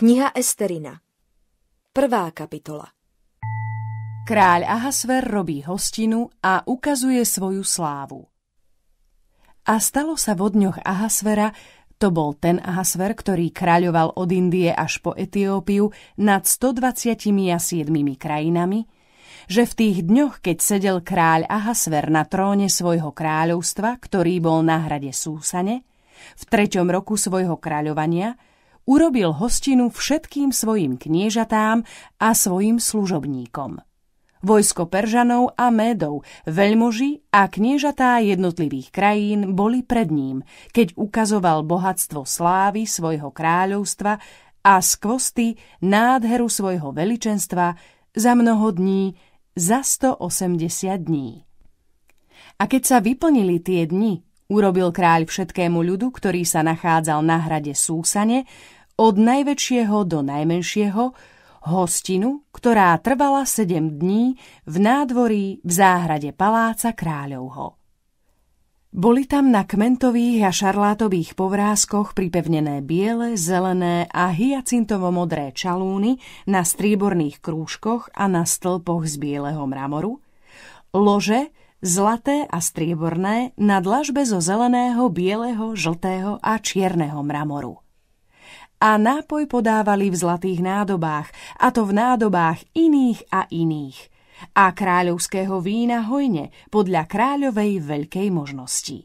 Kniha Esterina Prvá kapitola Kráľ Ahasver robí hostinu a ukazuje svoju slávu. A stalo sa vo dňoch Ahasvera, to bol ten Ahasver, ktorý kráľoval od Indie až po Etiópiu nad 127 krajinami, že v tých dňoch, keď sedel kráľ Ahasver na tróne svojho kráľovstva, ktorý bol na hrade Súsane, v treťom roku svojho kráľovania, urobil hostinu všetkým svojim kniežatám a svojim služobníkom. Vojsko Peržanov a Médov, veľmoži a kniežatá jednotlivých krajín boli pred ním, keď ukazoval bohatstvo slávy svojho kráľovstva a skvosty nádheru svojho veličenstva za mnoho dní, za 180 dní. A keď sa vyplnili tie dni, Urobil kráľ všetkému ľudu, ktorý sa nachádzal na hrade Súsane, od najväčšieho do najmenšieho, hostinu, ktorá trvala sedem dní v nádvorí v záhrade paláca kráľovho. Boli tam na kmentových a šarlátových povrázkoch pripevnené biele, zelené a hyacintovo-modré čalúny na strieborných krúžkoch a na stĺpoch z bieleho mramoru, lože zlaté a strieborné na dlažbe zo zeleného, bieleho, žltého a čierneho mramoru. A nápoj podávali v zlatých nádobách, a to v nádobách iných a iných. A kráľovského vína hojne podľa kráľovej veľkej možnosti.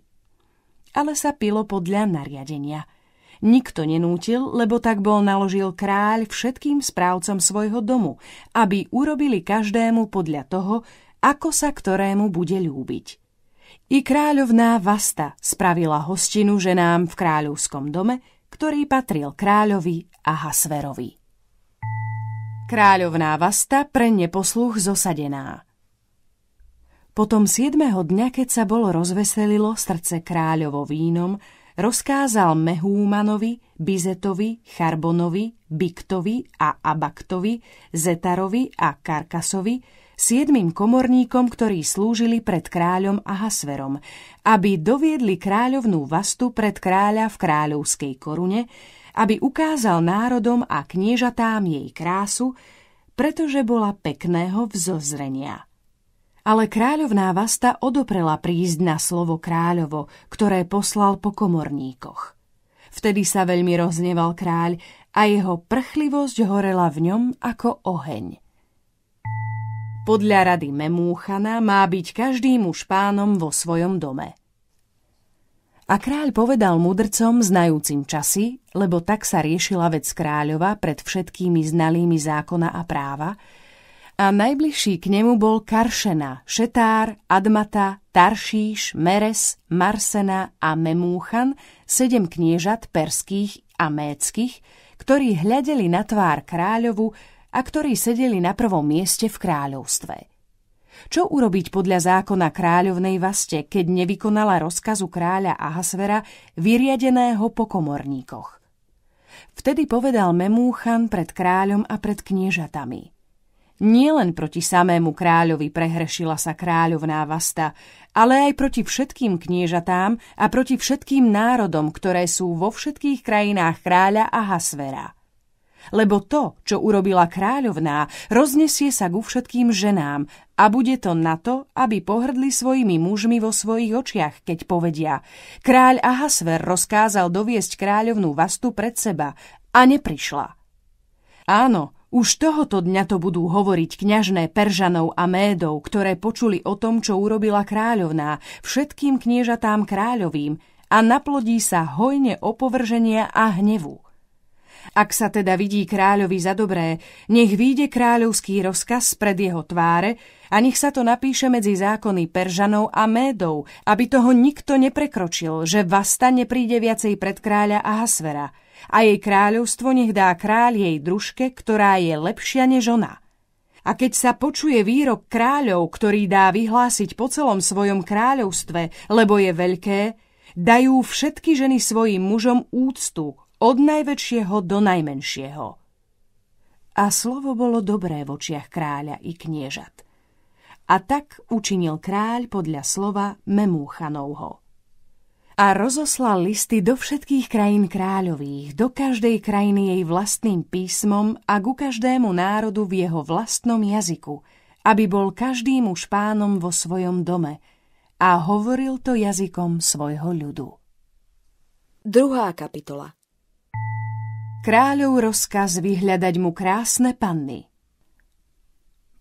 Ale sa pilo podľa nariadenia. Nikto nenútil, lebo tak bol naložil kráľ všetkým správcom svojho domu, aby urobili každému podľa toho, ako sa ktorému bude ľúbiť. I kráľovná Vasta spravila hostinu ženám v kráľovskom dome, ktorý patril kráľovi a Hasverovi. Kráľovná Vasta pre neposluch zosadená. Potom siedmeho dňa, keď sa bolo rozveselilo srdce kráľovo vínom, rozkázal Mehúmanovi, Bizetovi, Charbonovi, Biktovi a Abaktovi, Zetarovi a Karkasovi, siedmým komorníkom, ktorí slúžili pred kráľom Ahasverom, aby doviedli kráľovnú vastu pred kráľa v kráľovskej korune, aby ukázal národom a kniežatám jej krásu, pretože bola pekného vzozrenia. Ale kráľovná Vasta odoprela prísť na slovo kráľovo, ktoré poslal po komorníkoch. Vtedy sa veľmi rozneval kráľ a jeho prchlivosť horela v ňom ako oheň. Podľa rady Memúchana má byť každý muž pánom vo svojom dome. A kráľ povedal mudrcom znajúcim časy, lebo tak sa riešila vec kráľova pred všetkými znalými zákona a práva, a najbližší k nemu bol Karšena, Šetár, Admata, Taršíš, Meres, Marsena a Memúchan, sedem kniežat perských a méckých, ktorí hľadeli na tvár kráľovu a ktorí sedeli na prvom mieste v kráľovstve. Čo urobiť podľa zákona kráľovnej vaste, keď nevykonala rozkazu kráľa Ahasvera vyriadeného po komorníkoch? Vtedy povedal Memúchan pred kráľom a pred kniežatami. Nielen proti samému kráľovi prehrešila sa kráľovná Vasta, ale aj proti všetkým kniežatám a proti všetkým národom, ktoré sú vo všetkých krajinách kráľa Ahasvera lebo to, čo urobila kráľovná, roznesie sa ku všetkým ženám a bude to na to, aby pohrdli svojimi mužmi vo svojich očiach, keď povedia Kráľ Ahasver rozkázal doviesť kráľovnú Vastu pred seba a neprišla. Áno, už tohoto dňa to budú hovoriť kňažné Peržanov a Médov, ktoré počuli o tom, čo urobila kráľovná, všetkým kniežatám kráľovým a naplodí sa hojne opovrženia a hnevu. Ak sa teda vidí kráľovi za dobré, nech výjde kráľovský rozkaz pred jeho tváre a nech sa to napíše medzi zákony Peržanov a Médov, aby toho nikto neprekročil, že Vasta nepríde viacej pred kráľa Ahasvera a jej kráľovstvo nech dá kráľ jej družke, ktorá je lepšia než ona. A keď sa počuje výrok kráľov, ktorý dá vyhlásiť po celom svojom kráľovstve, lebo je veľké, dajú všetky ženy svojim mužom úctu, od najväčšieho do najmenšieho. A slovo bolo dobré v očiach kráľa i kniežat. A tak učinil kráľ podľa slova Memúchanovho. a rozoslal listy do všetkých krajín kráľových, do každej krajiny jej vlastným písmom a ku každému národu v jeho vlastnom jazyku, aby bol každý muž pánom vo svojom dome a hovoril to jazykom svojho ľudu. Druhá kapitola Kráľov rozkaz vyhľadať mu krásne panny.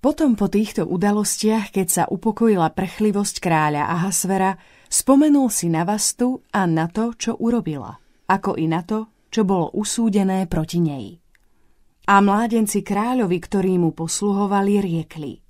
Potom po týchto udalostiach, keď sa upokojila prchlivosť kráľa Ahasvera, Spomenul si na Vastu a na to, čo urobila, ako i na to, čo bolo usúdené proti nej. A mládenci kráľovi, ktorí mu posluhovali, riekli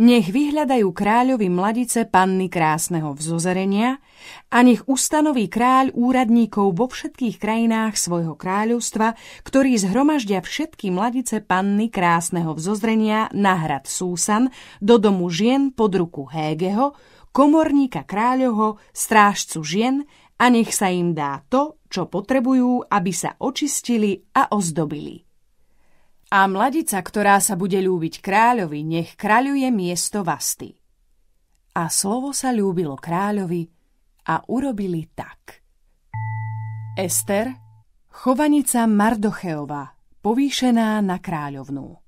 Nech vyhľadajú kráľovi mladice panny krásneho vzozerenia a nech ustanoví kráľ úradníkov vo všetkých krajinách svojho kráľovstva, ktorí zhromaždia všetky mladice panny krásneho vzozrenia na hrad Súsan do domu žien pod ruku Hégeho, komorníka kráľovho, strážcu žien a nech sa im dá to, čo potrebujú, aby sa očistili a ozdobili. A mladica, ktorá sa bude ľúbiť kráľovi, nech kráľuje miesto Vasty. A slovo sa ľúbilo kráľovi a urobili tak. Ester, chovaníca Mardocheova, povýšená na kráľovnú.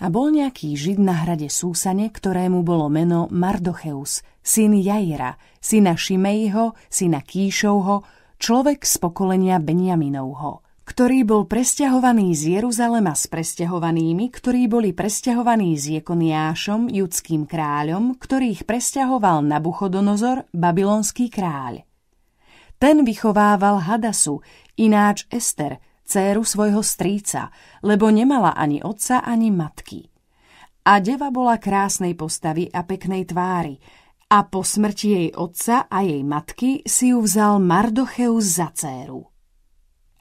A bol nejaký žid na hrade Súsane, ktorému bolo meno Mardocheus, syn Jaira, syna Šimejho, syna Kíšovho, človek z pokolenia Benjaminovho, ktorý bol presťahovaný z Jeruzalema s presťahovanými, ktorí boli presťahovaní s Jekoniášom, judským kráľom, ktorých presťahoval Nabuchodonozor, babylonský kráľ. Ten vychovával Hadasu, ináč Ester, dcéru svojho strýca, lebo nemala ani otca, ani matky. A deva bola krásnej postavy a peknej tvári, a po smrti jej otca a jej matky si ju vzal Mardocheus za dcéru.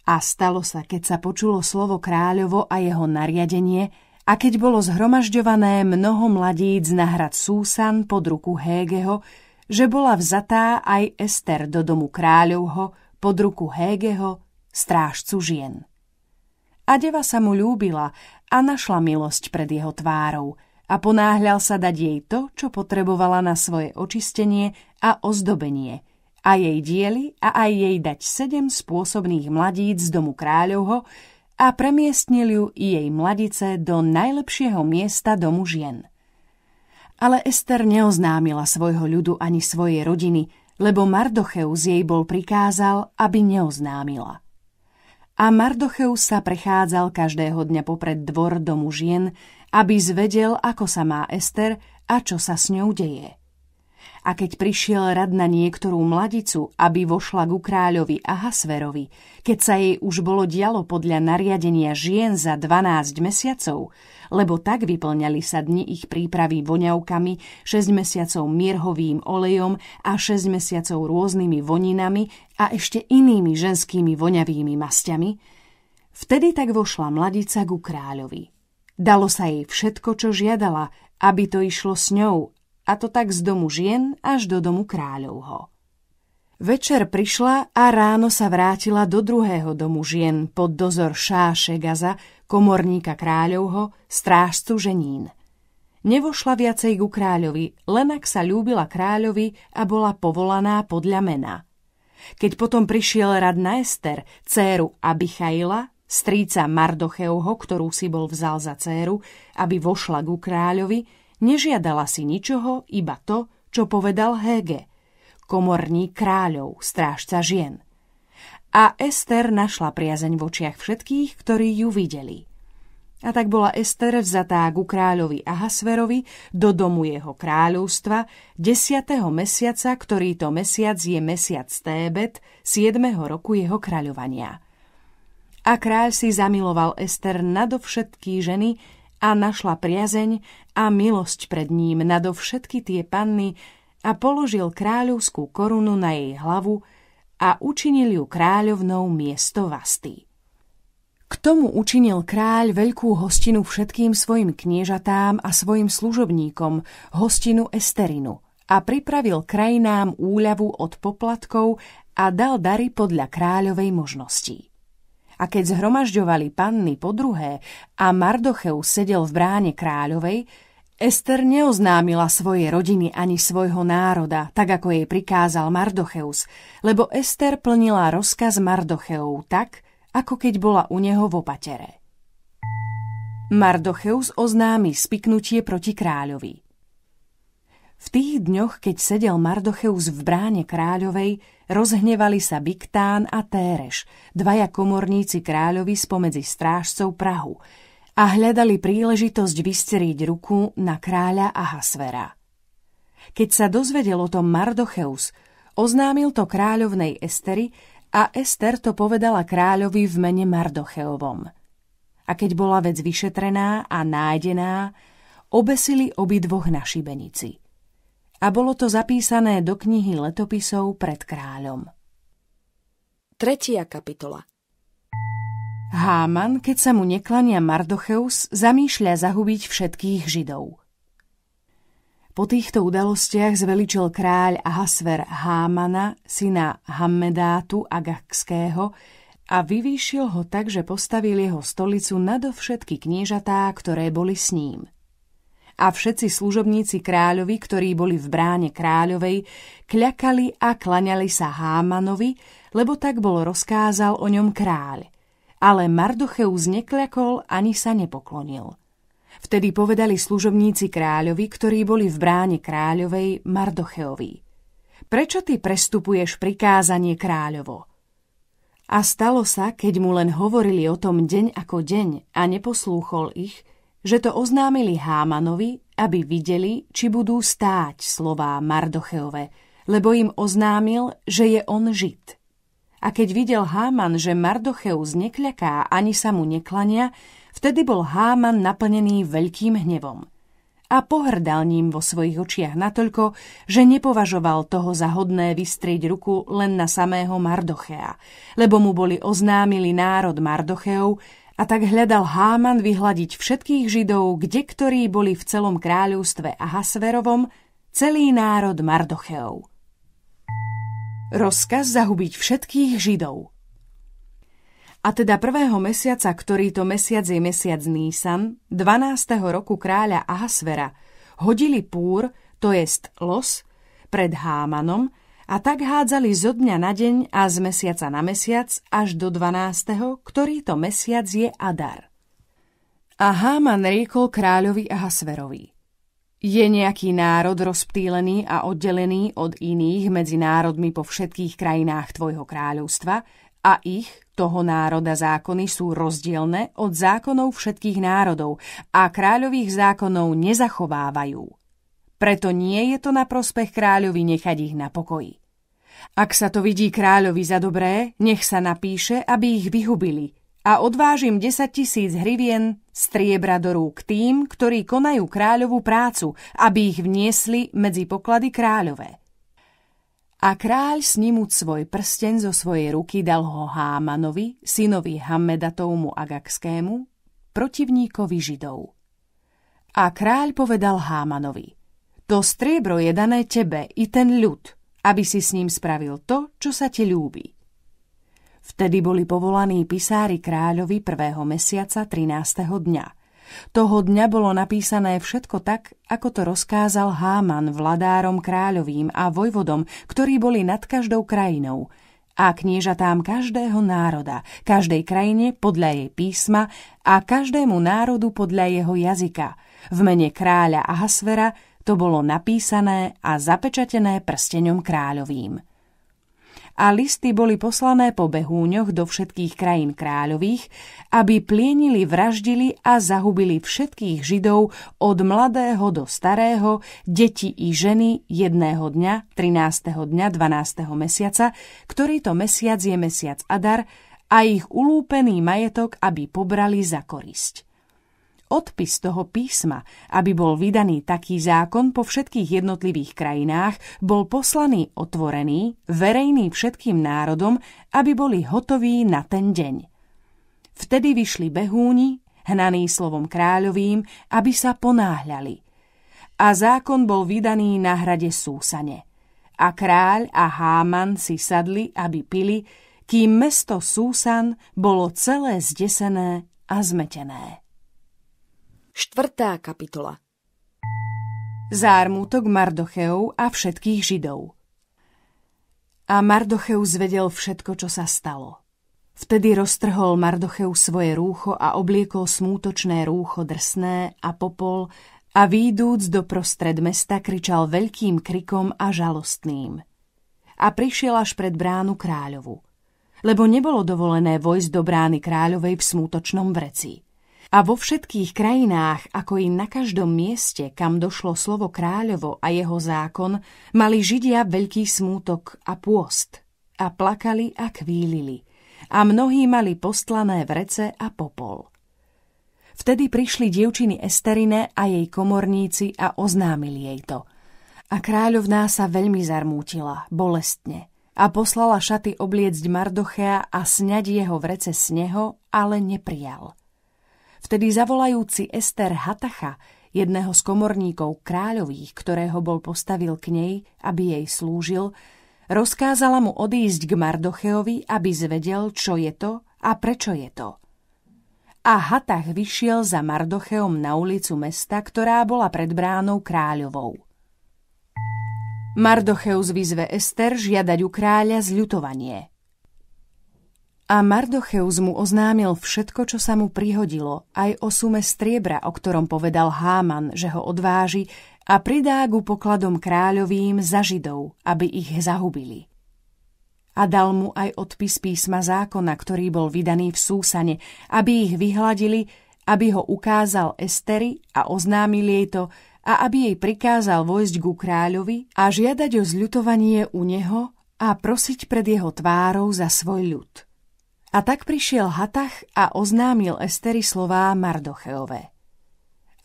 A stalo sa, keď sa počulo slovo kráľovo a jeho nariadenie, a keď bolo zhromažďované mnoho mladíc na hrad Súsan pod ruku Hégeho, že bola vzatá aj Ester do domu kráľovho pod ruku Hégeho, strážcu žien. A deva sa mu ľúbila a našla milosť pred jeho tvárou a ponáhľal sa dať jej to, čo potrebovala na svoje očistenie a ozdobenie, a jej diely a aj jej dať sedem spôsobných mladíc z domu kráľovho a premiestnil ju i jej mladice do najlepšieho miesta domu žien. Ale Ester neoznámila svojho ľudu ani svojej rodiny, lebo Mardocheus jej bol prikázal, aby neoznámila. A Mardocheus sa prechádzal každého dňa popred dvor domu žien, aby zvedel, ako sa má Ester a čo sa s ňou deje. A keď prišiel rad na niektorú mladicu, aby vošla ku kráľovi Ahasverovi, keď sa jej už bolo dialo podľa nariadenia žien za 12 mesiacov, lebo tak vyplňali sa dni ich prípravy voňavkami, 6 mesiacov mirhovým olejom a 6 mesiacov rôznymi voninami a ešte inými ženskými voňavými masťami, vtedy tak vošla mladica ku kráľovi. Dalo sa jej všetko, čo žiadala, aby to išlo s ňou, a to tak z domu žien až do domu kráľovho. Večer prišla a ráno sa vrátila do druhého domu žien pod dozor Šáše Gaza, komorníka kráľovho, strážcu ženín. Nevošla viacej ku kráľovi, len ak sa ľúbila kráľovi a bola povolaná podľa mena. Keď potom prišiel rad na Ester, céru Abichaila, stríca Mardocheovho, ktorú si bol vzal za céru, aby vošla ku kráľovi, nežiadala si ničoho, iba to, čo povedal Hege – komorník kráľov, strážca žien. A Ester našla priazeň v očiach všetkých, ktorí ju videli. A tak bola Ester vzatá ku kráľovi Ahasverovi do domu jeho kráľovstva 10. mesiaca, ktorý to mesiac je mesiac Tébet, 7. roku jeho kráľovania. A kráľ si zamiloval Ester nadovšetky ženy a našla priazeň a milosť pred ním nadovšetky tie panny, a položil kráľovskú korunu na jej hlavu a učinil ju kráľovnou miesto Vasty. K tomu učinil kráľ veľkú hostinu všetkým svojim kniežatám a svojim služobníkom, hostinu Esterinu, a pripravil krajinám úľavu od poplatkov a dal dary podľa kráľovej možností. A keď zhromažďovali panny po druhé a Mardocheu sedel v bráne kráľovej, Ester neoznámila svoje rodiny ani svojho národa, tak ako jej prikázal Mardocheus, lebo Ester plnila rozkaz Mardocheov tak, ako keď bola u neho v opatere. Mardocheus oznámi spiknutie proti kráľovi. V tých dňoch, keď sedel Mardocheus v bráne kráľovej, rozhnevali sa Biktán a Téreš, dvaja komorníci kráľovi spomedzi strážcov Prahu, a hľadali príležitosť vysteriť ruku na kráľa Ahasvera. Keď sa dozvedel o tom Mardocheus, oznámil to kráľovnej Estery a Ester to povedala kráľovi v mene Mardocheovom. A keď bola vec vyšetrená a nájdená, obesili obidvoch na šibenici. A bolo to zapísané do knihy letopisov pred kráľom. Tretia kapitola Háman, keď sa mu neklania Mardocheus, zamýšľa zahubiť všetkých Židov. Po týchto udalostiach zveličil kráľ Ahasver Hámana, syna Hammedátu Agakského, a vyvýšil ho tak, že postavil jeho stolicu nadovšetky kniežatá, ktoré boli s ním. A všetci služobníci kráľovi, ktorí boli v bráne kráľovej, kľakali a klaňali sa Hámanovi, lebo tak bol rozkázal o ňom kráľ – ale Mardocheus nekľakol ani sa nepoklonil. Vtedy povedali služobníci kráľovi, ktorí boli v bráne kráľovej, Mardocheovi. Prečo ty prestupuješ prikázanie kráľovo? A stalo sa, keď mu len hovorili o tom deň ako deň a neposlúchol ich, že to oznámili Hámanovi, aby videli, či budú stáť slová Mardocheove, lebo im oznámil, že je on Žid. A keď videl Háman, že Mardocheus nekľaká ani sa mu neklania, vtedy bol Háman naplnený veľkým hnevom. A pohrdal ním vo svojich očiach natoľko, že nepovažoval toho za hodné vystrieť ruku len na samého Mardochea, lebo mu boli oznámili národ Mardocheov a tak hľadal Háman vyhľadiť všetkých Židov, kde ktorí boli v celom kráľovstve Ahasverovom, celý národ Mardocheov. Rozkaz zahubiť všetkých Židov. A teda prvého mesiaca, ktorý to mesiac je mesiac Nísan, 12. roku kráľa Ahasvera, hodili púr, to jest los, pred Hámanom a tak hádzali zo dňa na deň a z mesiaca na mesiac až do 12., ktorý to mesiac je Adar. A Háman riekol kráľovi Ahasverovi – je nejaký národ rozptýlený a oddelený od iných medzi národmi po všetkých krajinách tvojho kráľovstva a ich, toho národa zákony sú rozdielne od zákonov všetkých národov a kráľových zákonov nezachovávajú. Preto nie je to na prospech kráľovi nechať ich na pokoji. Ak sa to vidí kráľovi za dobré, nech sa napíše, aby ich vyhubili – a odvážim 10 tisíc hrivien striebra do rúk tým, ktorí konajú kráľovú prácu, aby ich vniesli medzi poklady kráľové. A kráľ snímuť svoj prsten zo svojej ruky dal ho Hámanovi, synovi Hammedatovmu Agakskému, protivníkovi Židov. A kráľ povedal Hámanovi, to striebro je dané tebe i ten ľud, aby si s ním spravil to, čo sa ti ľúbi. Vtedy boli povolaní pisári kráľovi prvého mesiaca 13. dňa. Toho dňa bolo napísané všetko tak, ako to rozkázal Háman vladárom kráľovým a vojvodom, ktorí boli nad každou krajinou, a kniežatám každého národa, každej krajine podľa jej písma a každému národu podľa jeho jazyka. V mene kráľa Ahasvera to bolo napísané a zapečatené prsteňom kráľovým a listy boli poslané po behúňoch do všetkých krajín kráľových, aby plienili, vraždili a zahubili všetkých Židov od mladého do starého, deti i ženy jedného dňa, 13. dňa 12. mesiaca, ktorý to mesiac je mesiac Adar, a ich ulúpený majetok, aby pobrali za korisť odpis toho písma, aby bol vydaný taký zákon po všetkých jednotlivých krajinách, bol poslaný otvorený, verejný všetkým národom, aby boli hotoví na ten deň. Vtedy vyšli behúni, hnaní slovom kráľovým, aby sa ponáhľali. A zákon bol vydaný na hrade Súsane. A kráľ a Háman si sadli, aby pili, kým mesto Súsan bolo celé zdesené a zmetené. Štvrtá kapitola zármutok Mardocheov a všetkých Židov. A Mardocheus vedel všetko, čo sa stalo. Vtedy roztrhol Mardocheus svoje rúcho a obliekol smútočné rúcho drsné a popol a výjdúc do prostred mesta kričal veľkým krikom a žalostným. A prišiel až pred bránu kráľovu, lebo nebolo dovolené vojsť do brány kráľovej v smútočnom vreci. A vo všetkých krajinách, ako i na každom mieste, kam došlo slovo kráľovo a jeho zákon, mali Židia veľký smútok a pôst. A plakali a kvílili. A mnohí mali postlané vrece a popol. Vtedy prišli dievčiny Esterine a jej komorníci a oznámili jej to. A kráľovná sa veľmi zarmútila, bolestne, a poslala šaty obliecť Mardochea a sňať jeho vrece sneho, ale neprijal. Vtedy zavolajúci Ester Hatacha, jedného z komorníkov kráľových, ktorého bol postavil k nej, aby jej slúžil, rozkázala mu odísť k Mardocheovi, aby zvedel, čo je to a prečo je to. A Hatach vyšiel za Mardocheom na ulicu mesta, ktorá bola pred bránou kráľovou. Mardocheus vyzve Ester žiadať u kráľa zľutovanie – a Mardocheus mu oznámil všetko, čo sa mu prihodilo, aj o sume striebra, o ktorom povedal Háman, že ho odváži a pridá ku pokladom kráľovým za Židov, aby ich zahubili. A dal mu aj odpis písma zákona, ktorý bol vydaný v Súsane, aby ich vyhladili, aby ho ukázal Esteri a oznámil jej to, a aby jej prikázal vojsť ku kráľovi a žiadať o zľutovanie u neho a prosiť pred jeho tvárou za svoj ľud. A tak prišiel Hatach a oznámil Esteri slová Mardocheove.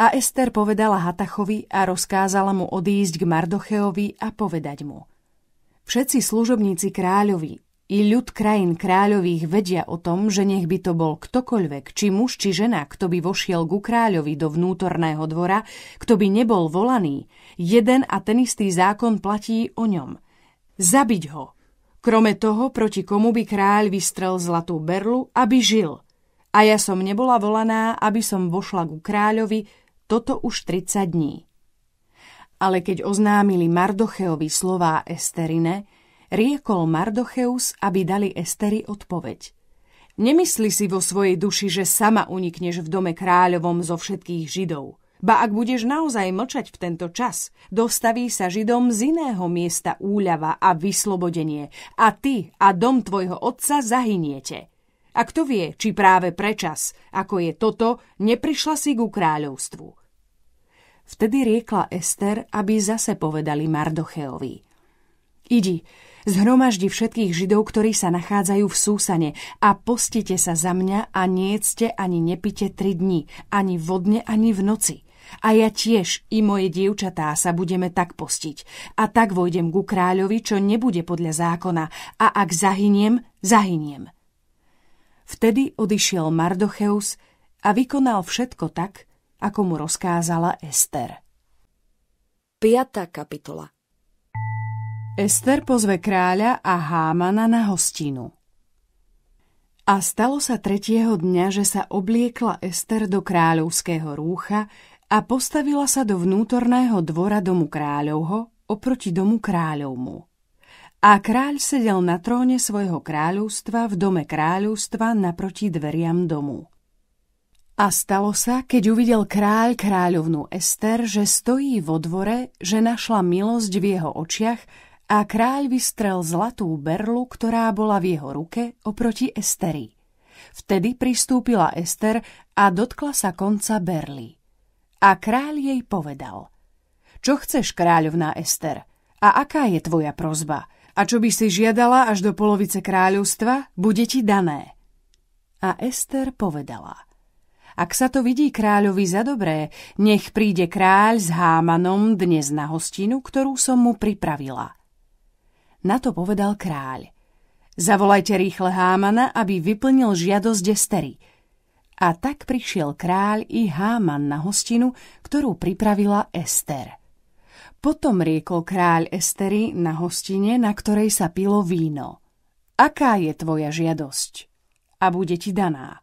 A Ester povedala Hatachovi a rozkázala mu odísť k Mardocheovi a povedať mu. Všetci služobníci kráľovi i ľud krajín kráľových vedia o tom, že nech by to bol ktokoľvek, či muž, či žena, kto by vošiel ku kráľovi do vnútorného dvora, kto by nebol volaný, jeden a ten istý zákon platí o ňom. Zabiť ho, Krome toho, proti komu by kráľ vystrel zlatú berlu, aby žil. A ja som nebola volaná, aby som vošla ku kráľovi, toto už 30 dní. Ale keď oznámili Mardocheovi slová Esterine, riekol Mardocheus, aby dali Esteri odpoveď. Nemysli si vo svojej duši, že sama unikneš v dome kráľovom zo všetkých Židov – Ba ak budeš naozaj mlčať v tento čas, dostaví sa Židom z iného miesta úľava a vyslobodenie a ty a dom tvojho otca zahyniete. A kto vie, či práve prečas, ako je toto, neprišla si ku kráľovstvu. Vtedy riekla Ester, aby zase povedali Mardocheovi. Idi, zhromaždi všetkých Židov, ktorí sa nachádzajú v Súsane a postite sa za mňa a niecte ani nepite tri dni, ani vodne, ani v noci – a ja tiež i moje dievčatá sa budeme tak postiť. A tak vojdem ku kráľovi, čo nebude podľa zákona. A ak zahyniem, zahyniem. Vtedy odišiel Mardocheus a vykonal všetko tak, ako mu rozkázala Ester. 5. kapitola Ester pozve kráľa a Hámana na hostinu. A stalo sa tretieho dňa, že sa obliekla Ester do kráľovského rúcha a postavila sa do vnútorného dvora domu kráľovho oproti domu kráľovmu. A kráľ sedel na tróne svojho kráľovstva v dome kráľovstva naproti dveriam domu. A stalo sa, keď uvidel kráľ kráľovnú Ester, že stojí vo dvore, že našla milosť v jeho očiach a kráľ vystrel zlatú berlu, ktorá bola v jeho ruke oproti Esteri. Vtedy pristúpila Ester a dotkla sa konca berly. A kráľ jej povedal, čo chceš, kráľovná Ester? A aká je tvoja prozba? A čo by si žiadala až do polovice kráľovstva, bude ti dané. A Ester povedala, ak sa to vidí kráľovi za dobré, nech príde kráľ s Hámanom dnes na hostinu, ktorú som mu pripravila. Na to povedal kráľ. Zavolajte rýchle Hámana, aby vyplnil žiadosť Estery – a tak prišiel kráľ i Háman na hostinu, ktorú pripravila Ester. Potom riekol kráľ Estery na hostine, na ktorej sa pilo víno. Aká je tvoja žiadosť? A bude ti daná.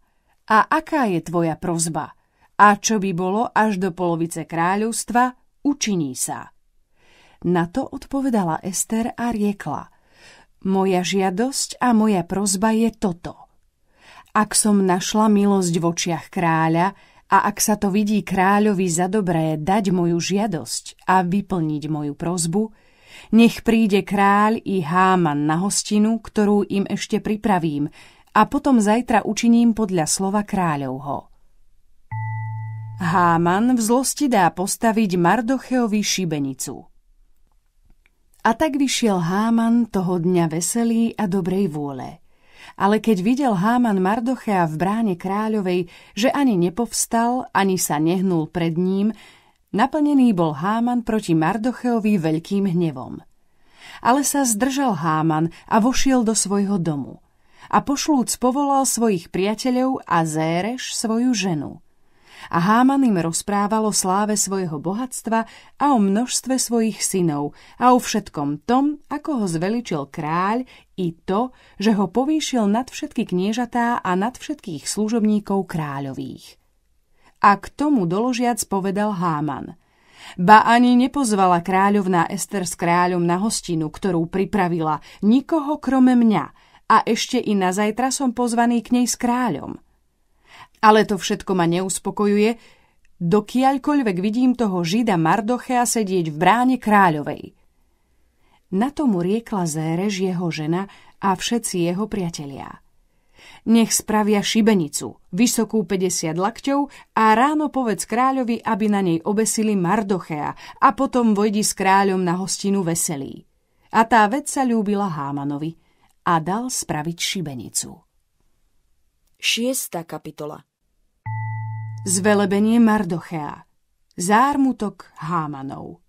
A aká je tvoja prozba? A čo by bolo až do polovice kráľovstva, učiní sa. Na to odpovedala Ester a riekla, moja žiadosť a moja prozba je toto. Ak som našla milosť v očiach kráľa a ak sa to vidí kráľovi za dobré dať moju žiadosť a vyplniť moju prozbu, nech príde kráľ i Háman na hostinu, ktorú im ešte pripravím a potom zajtra učiním podľa slova kráľovho. Háman v zlosti dá postaviť Mardocheovi šibenicu. A tak vyšiel Háman toho dňa veselý a dobrej vôle. Ale keď videl Háman Mardochea v bráne kráľovej, že ani nepovstal, ani sa nehnul pred ním, naplnený bol Háman proti Mardocheovi veľkým hnevom. Ale sa zdržal Háman a vošiel do svojho domu. A pošlúc povolal svojich priateľov a Zéreš svoju ženu – a Háman im rozprával o sláve svojho bohatstva a o množstve svojich synov a o všetkom tom, ako ho zveličil kráľ i to, že ho povýšil nad všetky kniežatá a nad všetkých služobníkov kráľových. A k tomu doložiac povedal Háman – Ba ani nepozvala kráľovná Ester s kráľom na hostinu, ktorú pripravila, nikoho krome mňa, a ešte i na zajtra som pozvaný k nej s kráľom. Ale to všetko ma neuspokojuje, dokiaľkoľvek vidím toho žida Mardochea sedieť v bráne kráľovej. Na tomu riekla Zéreš jeho žena a všetci jeho priatelia. Nech spravia šibenicu, vysokú 50 lakťov a ráno povedz kráľovi, aby na nej obesili Mardochea a potom vojdi s kráľom na hostinu veselý. A tá vec sa ľúbila Hámanovi a dal spraviť šibenicu. Šiesta kapitola Zvelebenie Mardochea Zármutok Hámanov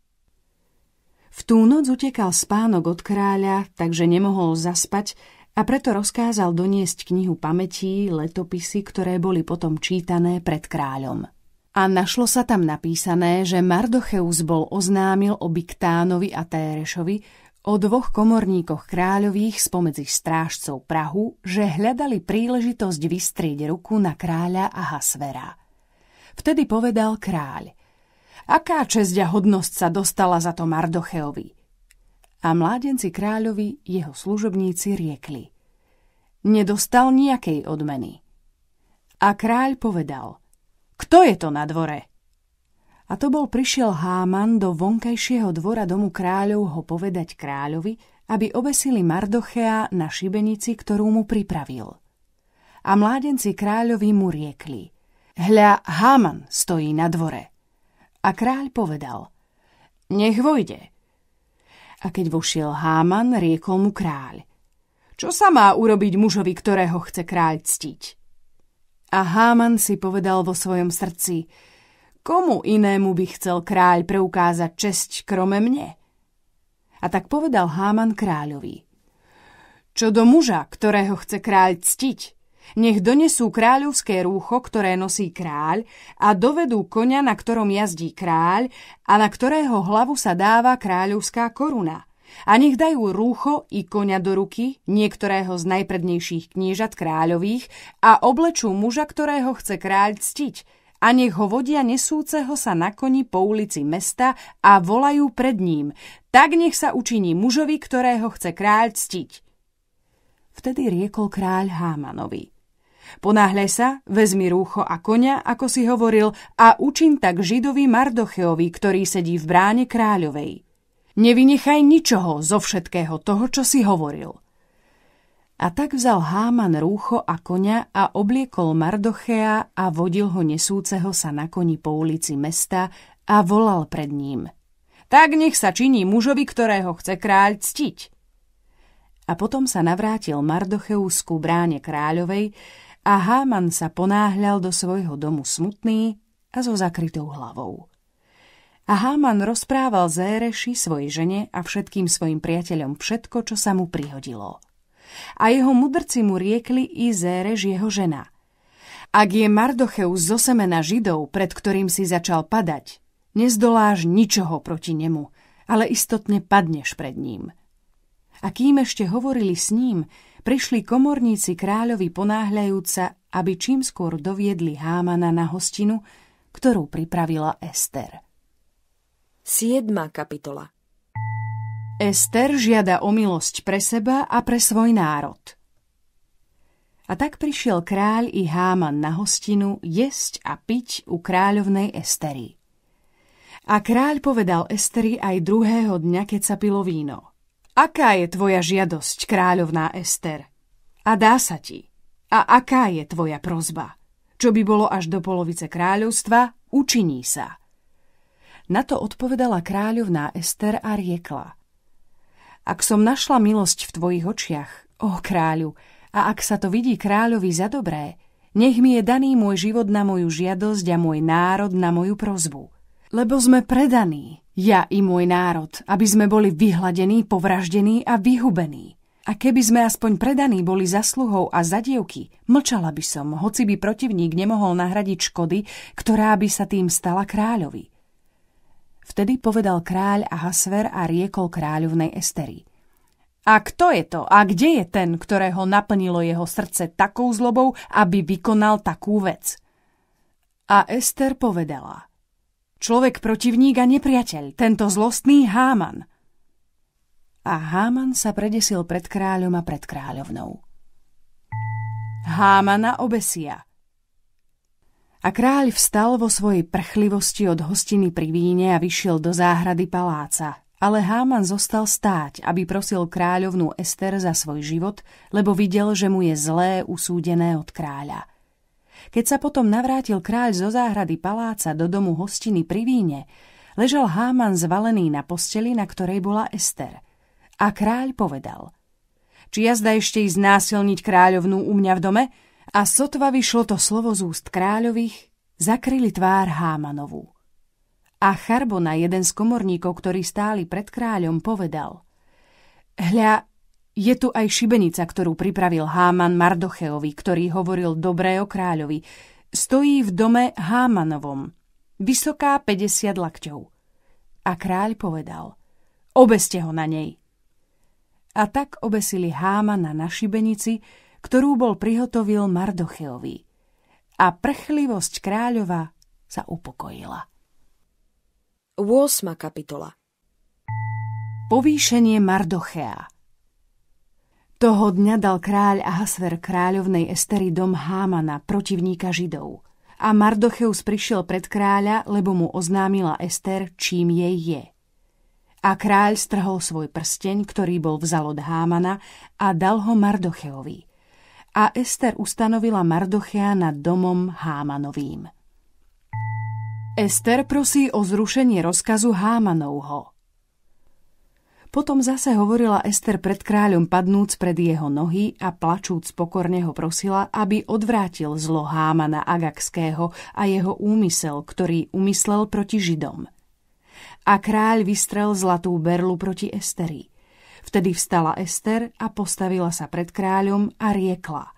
V tú noc utekal spánok od kráľa, takže nemohol zaspať a preto rozkázal doniesť knihu pamätí, letopisy, ktoré boli potom čítané pred kráľom. A našlo sa tam napísané, že Mardocheus bol oznámil o Biktánovi a Térešovi, o dvoch komorníkoch kráľových spomedzi strážcov Prahu, že hľadali príležitosť vystrieť ruku na kráľa Ahasvera. Vtedy povedal kráľ, aká česť a hodnosť sa dostala za to Mardocheovi. A mládenci kráľovi jeho služobníci riekli, nedostal nejakej odmeny. A kráľ povedal, kto je to na dvore? A to bol prišiel Háman do vonkajšieho dvora domu kráľov ho povedať kráľovi, aby obesili Mardochea na šibenici, ktorú mu pripravil. A mládenci kráľovi mu riekli – Hľa, Háman stojí na dvore. A kráľ povedal, nech vojde. A keď vošiel Háman, riekol mu kráľ, čo sa má urobiť mužovi, ktorého chce kráľ ctiť? A Háman si povedal vo svojom srdci, komu inému by chcel kráľ preukázať česť krome mne? A tak povedal Háman kráľovi, čo do muža, ktorého chce kráľ ctiť, nech donesú kráľovské rúcho, ktoré nosí kráľ a dovedú konia, na ktorom jazdí kráľ a na ktorého hlavu sa dáva kráľovská koruna. A nech dajú rúcho i konia do ruky niektorého z najprednejších kniežat kráľových a oblečú muža, ktorého chce kráľ ctiť a nech ho vodia nesúceho sa na koni po ulici mesta a volajú pred ním. Tak nech sa učiní mužovi, ktorého chce kráľ ctiť. Vtedy riekol kráľ Hámanovi. Ponáhľaj sa, vezmi rúcho a konia, ako si hovoril, a učin tak židovi Mardocheovi, ktorý sedí v bráne kráľovej. Nevynechaj ničoho zo všetkého toho, čo si hovoril. A tak vzal Háman rúcho a konia a obliekol Mardochea a vodil ho nesúceho sa na koni po ulici mesta a volal pred ním. Tak nech sa činí mužovi, ktorého chce kráľ ctiť. A potom sa navrátil Mardocheus ku bráne kráľovej a Háman sa ponáhľal do svojho domu smutný a so zakrytou hlavou. A Háman rozprával Zéreši, svojej žene a všetkým svojim priateľom všetko, čo sa mu prihodilo. A jeho mudrci mu riekli i Zéreš jeho žena. Ak je Mardocheus zo semena Židov, pred ktorým si začal padať, nezdoláš ničoho proti nemu, ale istotne padneš pred ním. A kým ešte hovorili s ním, prišli komorníci kráľovi ponáhľajúca, aby čím skôr doviedli Hámana na hostinu, ktorú pripravila Ester. 7. kapitola Ester žiada o milosť pre seba a pre svoj národ. A tak prišiel kráľ i Háman na hostinu jesť a piť u kráľovnej Estery. A kráľ povedal Esteri aj druhého dňa, keď sa pilo víno. Aká je tvoja žiadosť, kráľovná Ester? A dá sa ti. A aká je tvoja prozba? Čo by bolo až do polovice kráľovstva, učiní sa. Na to odpovedala kráľovná Ester a riekla – ak som našla milosť v tvojich očiach, o kráľu, a ak sa to vidí kráľovi za dobré, nech mi je daný môj život na moju žiadosť a môj národ na moju prozbu. Lebo sme predaní, ja i môj národ, aby sme boli vyhladení, povraždení a vyhubení. A keby sme aspoň predaní boli zasluhou a za dievky, mlčala by som, hoci by protivník nemohol nahradiť škody, ktorá by sa tým stala kráľovi. Vtedy povedal kráľ Ahasver a riekol kráľovnej Esteri. A kto je to? A kde je ten, ktorého naplnilo jeho srdce takou zlobou, aby vykonal takú vec? A Ester povedala. Človek protivník a nepriateľ, tento zlostný Háman. A Háman sa predesil pred kráľom a pred kráľovnou. Hámana obesia – a kráľ vstal vo svojej prchlivosti od hostiny pri víne a vyšiel do záhrady paláca. Ale Háman zostal stáť, aby prosil kráľovnú Ester za svoj život, lebo videl, že mu je zlé usúdené od kráľa. Keď sa potom navrátil kráľ zo záhrady paláca do domu hostiny pri víne, ležal Háman zvalený na posteli, na ktorej bola Ester. A kráľ povedal, či jazda ešte ísť násilniť kráľovnú u mňa v dome, a sotva vyšlo to slovo z úst kráľových, zakryli tvár Hámanovú. A Charbona, jeden z komorníkov, ktorí stáli pred kráľom, povedal Hľa, je tu aj šibenica, ktorú pripravil Háman Mardocheovi, ktorý hovoril dobré o kráľovi. Stojí v dome Hámanovom, vysoká 50 lakťov. A kráľ povedal, obeste ho na nej. A tak obesili Hámana na šibenici, ktorú bol prihotovil Mardocheovi. A prchlivosť kráľova sa upokojila. 8. kapitola Povýšenie Mardochea Toho dňa dal kráľ Ahasver kráľovnej Estery dom Hámana, protivníka Židov. A Mardocheus prišiel pred kráľa, lebo mu oznámila Ester, čím jej je. A kráľ strhol svoj prsteň, ktorý bol vzal od Hámana a dal ho Mardocheovi a Ester ustanovila Mardochea nad domom Hámanovým. Ester prosí o zrušenie rozkazu Hámanovho. Potom zase hovorila Ester pred kráľom padnúc pred jeho nohy a plačúc pokorne ho prosila, aby odvrátil zlo Hámana Agakského a jeho úmysel, ktorý umyslel proti Židom. A kráľ vystrel zlatú berlu proti Esteri. Vtedy vstala Ester a postavila sa pred kráľom a riekla.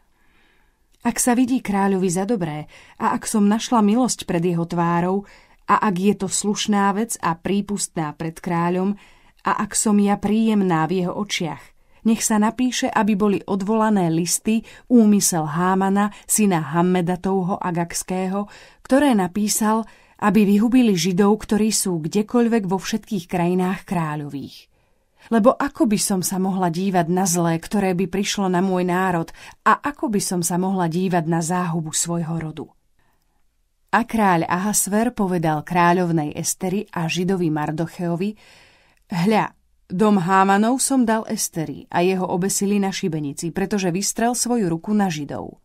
Ak sa vidí kráľovi za dobré a ak som našla milosť pred jeho tvárou a ak je to slušná vec a prípustná pred kráľom a ak som ja príjemná v jeho očiach, nech sa napíše, aby boli odvolané listy úmysel Hámana, syna Hammedatovho Agakského, ktoré napísal, aby vyhubili Židov, ktorí sú kdekoľvek vo všetkých krajinách kráľových lebo ako by som sa mohla dívať na zlé, ktoré by prišlo na môj národ a ako by som sa mohla dívať na záhubu svojho rodu. A kráľ Ahasver povedal kráľovnej Esteri a židovi Mardocheovi, hľa, dom Hámanov som dal Esteri a jeho obesili na šibenici, pretože vystrel svoju ruku na židov.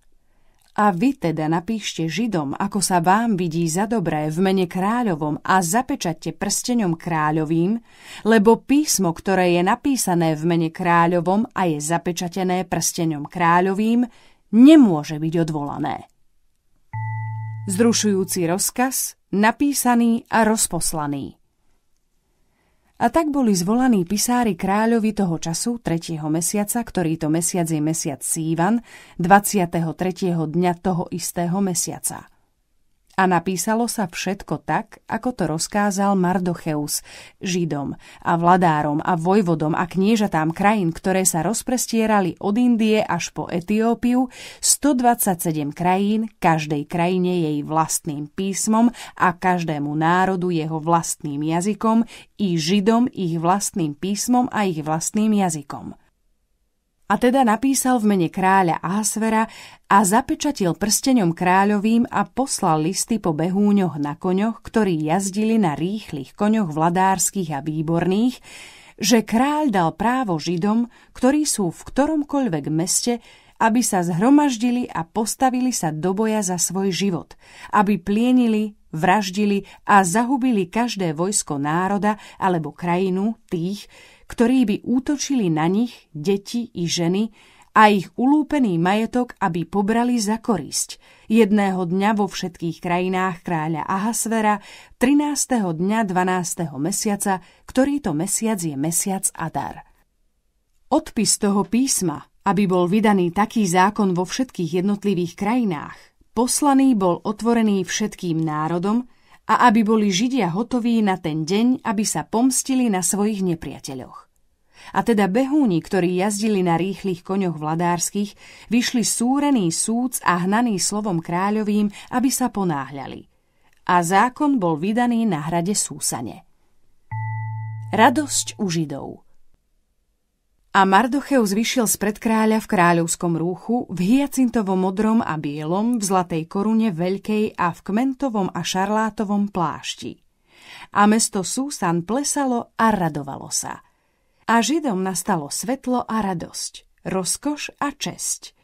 A vy teda napíšte Židom, ako sa vám vidí za dobré v mene kráľovom a zapečatte prsteňom kráľovým, lebo písmo, ktoré je napísané v mene kráľovom a je zapečatené prsteňom kráľovým, nemôže byť odvolané. Zrušujúci rozkaz, napísaný a rozposlaný. A tak boli zvolaní pisári kráľovi toho času, 3. mesiaca, ktorý to mesiac je mesiac Sívan, 23. dňa toho istého mesiaca. A napísalo sa všetko tak, ako to rozkázal Mardocheus Židom a vladárom a vojvodom a kniežatám krajín, ktoré sa rozprestierali od Indie až po Etiópiu, 127 krajín, každej krajine jej vlastným písmom a každému národu jeho vlastným jazykom i Židom ich vlastným písmom a ich vlastným jazykom. A teda napísal v mene kráľa Ahasvera a zapečatil prsteňom kráľovým a poslal listy po behúňoch na koňoch, ktorí jazdili na rýchlych koňoch vladárskych a výborných, že kráľ dal právo Židom, ktorí sú v ktoromkoľvek meste, aby sa zhromaždili a postavili sa do boja za svoj život, aby plienili, vraždili a zahubili každé vojsko národa alebo krajinu tých, ktorí by útočili na nich, deti i ženy, a ich ulúpený majetok, aby pobrali za korisť. Jedného dňa vo všetkých krajinách kráľa Ahasvera, 13. dňa 12. mesiaca, ktorý to mesiac je mesiac Adar. Odpis toho písma, aby bol vydaný taký zákon vo všetkých jednotlivých krajinách, poslaný bol otvorený všetkým národom, a aby boli Židia hotoví na ten deň, aby sa pomstili na svojich nepriateľoch. A teda behúni, ktorí jazdili na rýchlych koňoch vladárskych, vyšli súrený súc a hnaný slovom kráľovým, aby sa ponáhľali. A zákon bol vydaný na hrade Súsane. Radosť u Židov – a Mardocheus vyšiel spred kráľa v kráľovskom rúchu, v hyacintovom modrom a bielom, v zlatej korune veľkej a v kmentovom a šarlátovom plášti. A mesto Súsan plesalo a radovalo sa. A Židom nastalo svetlo a radosť, rozkoš a česť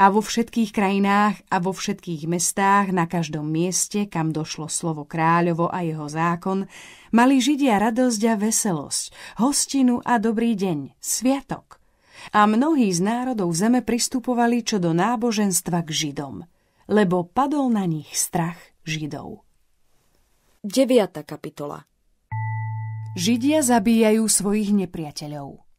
a vo všetkých krajinách a vo všetkých mestách, na každom mieste, kam došlo slovo kráľovo a jeho zákon, mali Židia radosť a veselosť, hostinu a dobrý deň, sviatok. A mnohí z národov zeme pristupovali čo do náboženstva k Židom, lebo padol na nich strach Židov. 9. kapitola Židia zabíjajú svojich nepriateľov.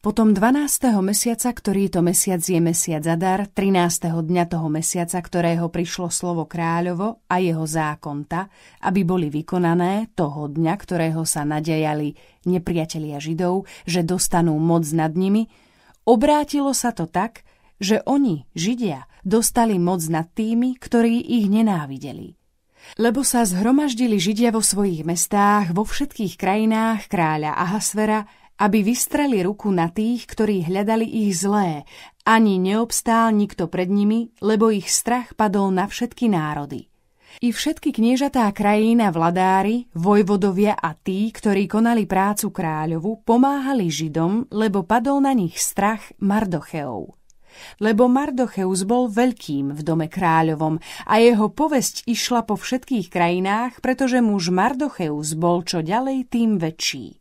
Potom 12. mesiaca, ktorý to mesiac je mesiac Zadar, 13. dňa toho mesiaca, ktorého prišlo slovo kráľovo a jeho zákonta, aby boli vykonané toho dňa, ktorého sa nadejali nepriatelia Židov, že dostanú moc nad nimi, obrátilo sa to tak, že oni, Židia, dostali moc nad tými, ktorí ich nenávideli. Lebo sa zhromaždili Židia vo svojich mestách, vo všetkých krajinách kráľa Ahasvera, aby vystreli ruku na tých, ktorí hľadali ich zlé, ani neobstál nikto pred nimi, lebo ich strach padol na všetky národy. I všetky kniežatá krajína vladári, vojvodovia a tí, ktorí konali prácu kráľovu, pomáhali Židom, lebo padol na nich strach Mardocheov. Lebo Mardocheus bol veľkým v dome kráľovom a jeho povesť išla po všetkých krajinách, pretože muž Mardocheus bol čo ďalej tým väčší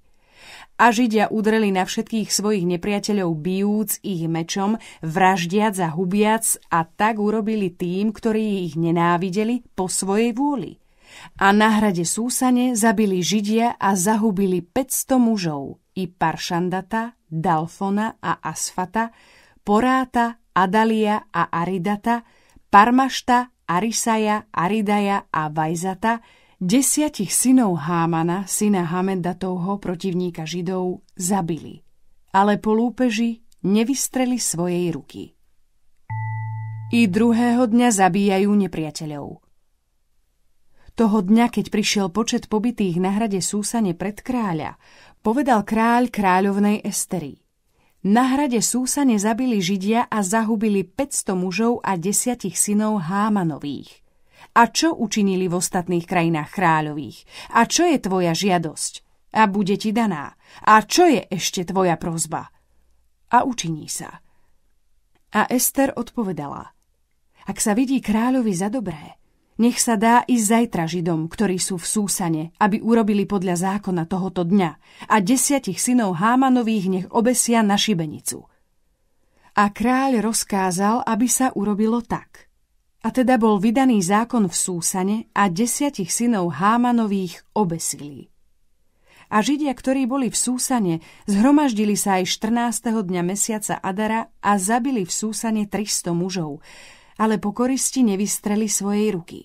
a Židia udreli na všetkých svojich nepriateľov bijúc ich mečom, vraždiac a hubiac a tak urobili tým, ktorí ich nenávideli, po svojej vôli. A na hrade Súsane zabili Židia a zahubili 500 mužov, i Paršandata, Dalfona a Asfata, Poráta, Adalia a Aridata, Parmašta, Arisaja, Aridaja a Vajzata, desiatich synov Hámana, syna Hamedatovho, protivníka Židov, zabili, ale po lúpeži nevystreli svojej ruky. I druhého dňa zabíjajú nepriateľov. Toho dňa, keď prišiel počet pobytých na hrade Súsane pred kráľa, povedal kráľ kráľovnej Estery. Na hrade Súsane zabili Židia a zahubili 500 mužov a desiatich synov Hámanových – a čo učinili v ostatných krajinách kráľových? A čo je tvoja žiadosť? A bude ti daná. A čo je ešte tvoja prozba? A učiní sa. A Ester odpovedala. Ak sa vidí kráľovi za dobré, nech sa dá ísť zajtra Židom, ktorí sú v Súsane, aby urobili podľa zákona tohoto dňa a desiatich synov Hámanových nech obesia na šibenicu. A kráľ rozkázal, aby sa urobilo tak – a teda bol vydaný zákon v Súsane a desiatich synov Hámanových obesili. A Židia, ktorí boli v Súsane, zhromaždili sa aj 14. dňa mesiaca Adara a zabili v Súsane 300 mužov. ale pokoristi nevystreli svojej ruky.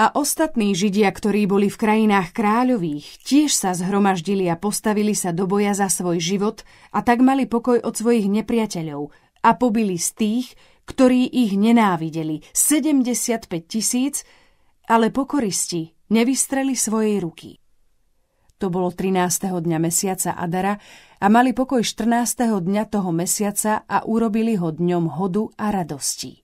A ostatní Židia, ktorí boli v krajinách kráľových, tiež sa zhromaždili a postavili sa do boja za svoj život a tak mali pokoj od svojich nepriateľov a pobili z tých, ktorí ich nenávideli, 75 tisíc, ale pokoristi nevystreli svojej ruky. To bolo 13. dňa mesiaca Adara a mali pokoj 14. dňa toho mesiaca a urobili ho dňom hodu a radosti.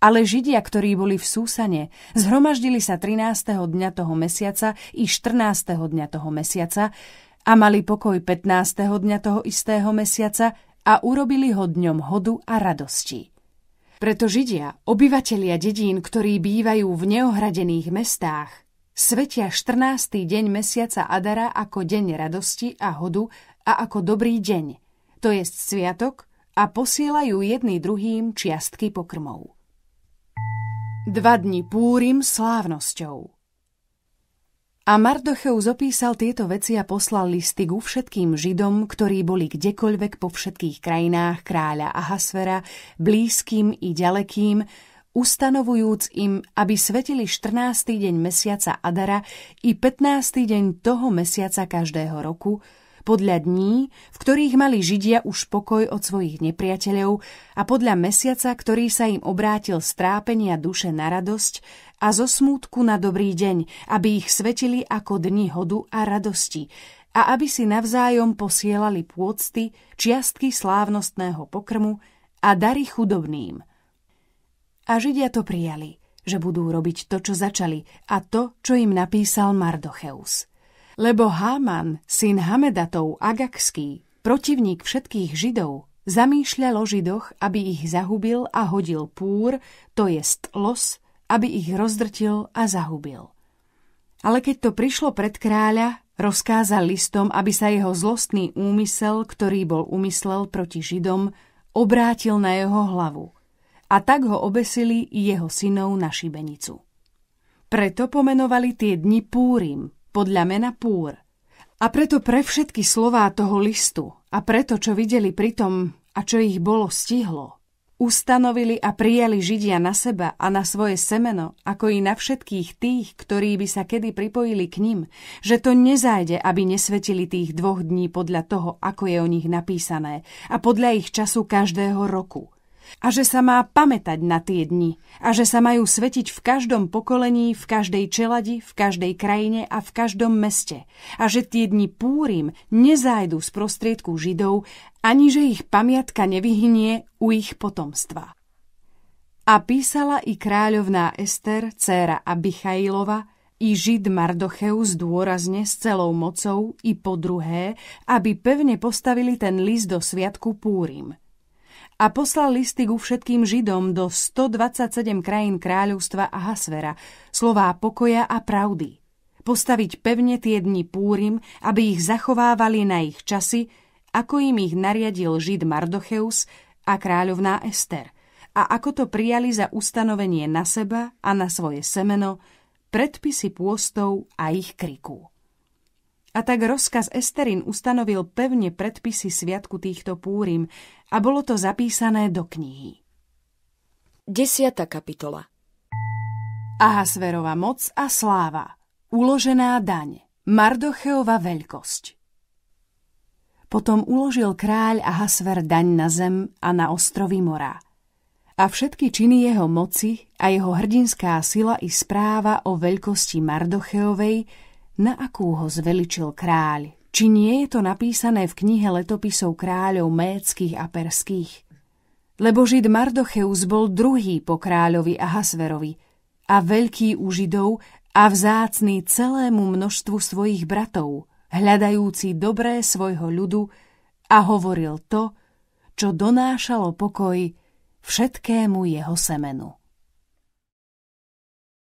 Ale Židia, ktorí boli v Súsane, zhromaždili sa 13. dňa toho mesiaca i 14. dňa toho mesiaca a mali pokoj 15. dňa toho istého mesiaca a urobili ho dňom hodu a radosti. Preto Židia, obyvatelia dedín, ktorí bývajú v neohradených mestách, svetia 14. deň mesiaca Adara ako deň radosti a hodu a ako dobrý deň, to je sviatok, a posielajú jedný druhým čiastky pokrmov. Dva dni púrim slávnosťou. A Mardocheus opísal tieto veci a poslal listy ku všetkým Židom, ktorí boli kdekoľvek po všetkých krajinách kráľa Ahasvera, blízkym i ďalekým, ustanovujúc im, aby svetili 14. deň mesiaca Adara i 15. deň toho mesiaca každého roku, podľa dní, v ktorých mali Židia už pokoj od svojich nepriateľov a podľa mesiaca, ktorý sa im obrátil z trápenia duše na radosť a zo smútku na dobrý deň, aby ich svetili ako dni hodu a radosti a aby si navzájom posielali pôcty, čiastky slávnostného pokrmu a dary chudobným. A Židia to prijali, že budú robiť to, čo začali a to, čo im napísal Mardocheus lebo Háman, syn Hamedatov Agakský, protivník všetkých Židov, zamýšľal o Židoch, aby ich zahubil a hodil púr, to jest los, aby ich rozdrtil a zahubil. Ale keď to prišlo pred kráľa, rozkázal listom, aby sa jeho zlostný úmysel, ktorý bol umyslel proti Židom, obrátil na jeho hlavu. A tak ho obesili jeho synov na šibenicu. Preto pomenovali tie dni Púrim, podľa mena Púr. A preto pre všetky slová toho listu a preto, čo videli pri tom a čo ich bolo stihlo, ustanovili a prijali Židia na seba a na svoje semeno, ako i na všetkých tých, ktorí by sa kedy pripojili k ním, že to nezajde, aby nesvetili tých dvoch dní podľa toho, ako je o nich napísané a podľa ich času každého roku – a že sa má pamätať na tie dni a že sa majú svetiť v každom pokolení, v každej čeladi, v každej krajine a v každom meste. A že tie dni púrim nezájdu z prostriedku Židov, ani že ich pamiatka nevyhynie u ich potomstva. A písala i kráľovná Ester, dcéra Abichailova, i Žid Mardocheus dôrazne s celou mocou i po druhé, aby pevne postavili ten list do sviatku Púrim – a poslal listy ku všetkým Židom do 127 krajín kráľovstva a Hasvera, slová pokoja a pravdy. Postaviť pevne tie dni Púrim, aby ich zachovávali na ich časy, ako im ich nariadil Žid Mardocheus a kráľovná Ester, a ako to prijali za ustanovenie na seba a na svoje semeno, predpisy pôstov a ich kriku. A tak rozkaz Esterin ustanovil pevne predpisy sviatku týchto púrim a bolo to zapísané do knihy. Desiata kapitola Ahasverova moc a sláva, uložená daň, Mardocheova veľkosť. Potom uložil kráľ Ahasver daň na zem a na ostrovy mora. A všetky činy jeho moci a jeho hrdinská sila i správa o veľkosti Mardocheovej na akú ho zveličil kráľ, či nie je to napísané v knihe letopisov kráľov méckých a perských. Lebo Žid Mardocheus bol druhý po kráľovi Ahasverovi a veľký u Židov a vzácný celému množstvu svojich bratov, hľadajúci dobré svojho ľudu a hovoril to, čo donášalo pokoj všetkému jeho semenu.